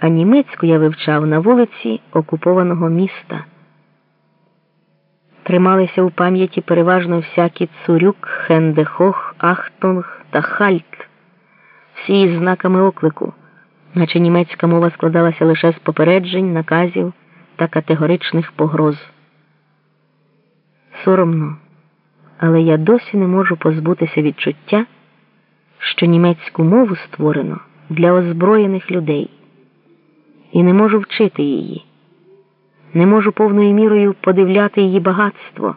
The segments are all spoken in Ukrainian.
а німецьку я вивчав на вулиці окупованого міста. Трималися у пам'яті переважно всякі цурюк, хендехох, ахтунг та хальт, всі із знаками оклику, наче німецька мова складалася лише з попереджень, наказів та категоричних погроз. Соромно, але я досі не можу позбутися відчуття, що німецьку мову створено для озброєних людей, і не можу вчити її, не можу повною мірою подивляти її багатство,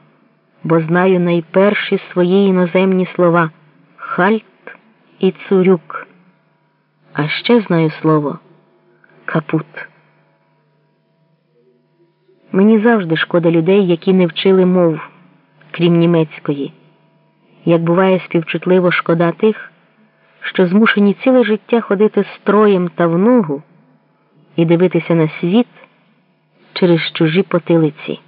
бо знаю найперші свої іноземні слова хальт і цурюк, а ще знаю слово капут. Мені завжди шкода людей, які не вчили мов, крім німецької, як буває співчутливо шкода тих, що змушені ціле життя ходити строєм та в ногу і дивитися на світ через чужі потилиці.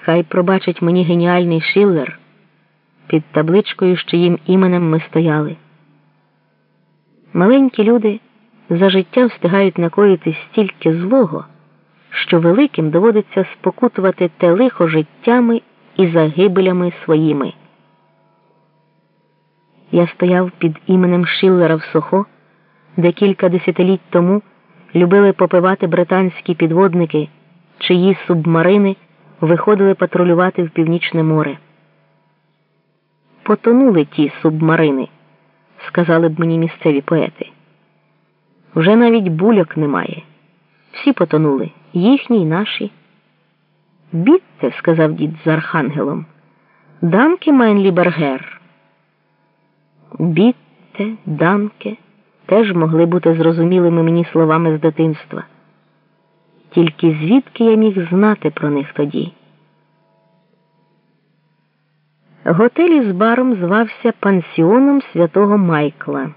Хай пробачить мені геніальний Шиллер під табличкою, що їм іменем ми стояли. Маленькі люди за життя встигають накоїти стільки злого що великим доводиться спокутувати те лихо життями і загибелями своїми. Я стояв під іменем Шиллера в Сохо, де кілька десятиліть тому любили попивати британські підводники, чиї субмарини виходили патрулювати в північне море. Потонули ті субмарини, сказали б мені місцеві поети. Вже навіть бульок немає. Всі потонули, їхні й наші. Bitte, сказав дід з архангелом. Danke, mein lieber Herr. Bitte, danke теж могли бути зрозумілими мені словами з дитинства. Тільки звідки я міг знати про них тоді? Готель із баром звався пансіоном святого Майкла.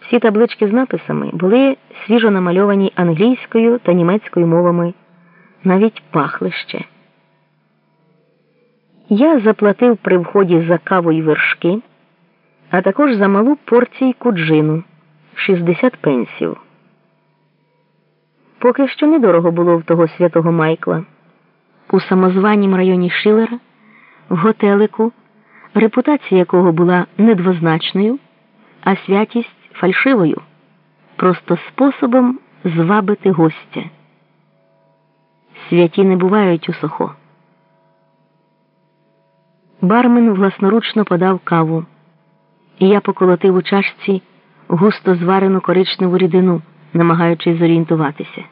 Всі таблички з написами були свіжо намальовані англійською та німецькою мовами, навіть пахли ще. Я заплатив при вході за каву й вершки, а також за малу порційку джину 60 пенсів. Поки що недорого було в того святого Майкла. У самозванім районі Шилера, в готелику, репутація якого була недвозначною, а святість фальшивою, просто способом звабити гостя. Святі не бувають у сохо. Бармен власноручно подав каву, і я поколотив у чашці густо зварену коричневу рідину, намагаючись зорієнтуватися.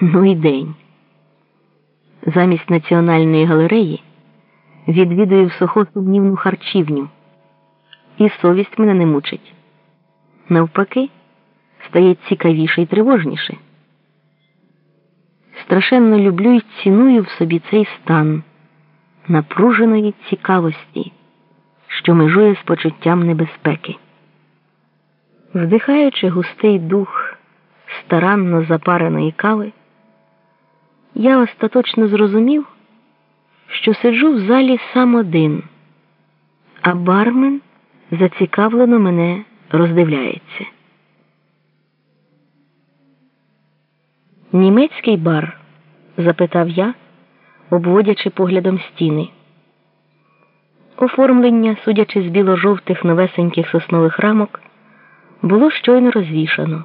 Ну і день. Замість національної галереї відвідую в сохо сумнівну харчівню, і совість мене не мучить навпаки, стає цікавіше і тривожніше. Страшенно люблю і ціную в собі цей стан напруженої цікавості, що межує з почуттям небезпеки. Вдихаючи густий дух старанно запареної кави, я остаточно зрозумів, що сиджу в залі сам один, а бармен зацікавлено мене роздивляється. Німецький бар? запитав я, обводячи поглядом стіни. Оформлення, судячи з біло-жовтих новесеньких соснових рамок, було щойно розвішано.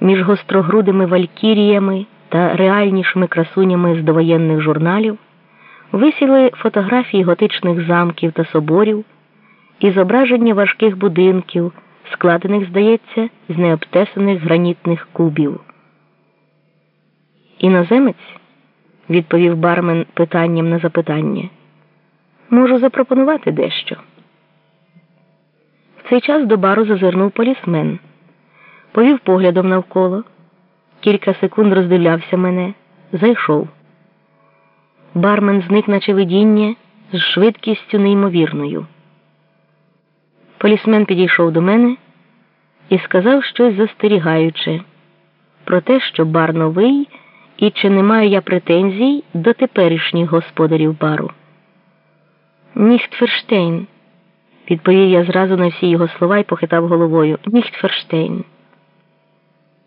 Між гострогрудими валькіріями та реальнішими красунями з довоєнних журналів висіли фотографії готичних замків та соборів і зображення важких будинків, складених, здається, з необтесаних гранітних кубів. Іноземець, відповів бармен питанням на запитання, можу запропонувати дещо. Цей час до бару зазирнув полісмен, повів поглядом навколо, кілька секунд роздивлявся мене, зайшов. Бармен зник, наче видіння, з швидкістю неймовірною. Полісмен підійшов до мене і сказав щось застерігаюче про те, що бар новий і чи не маю я претензій до теперішніх господарів бару. Ніхтферштейн, відповів я зразу на всі його слова і похитав головою. Ніхтферштейн.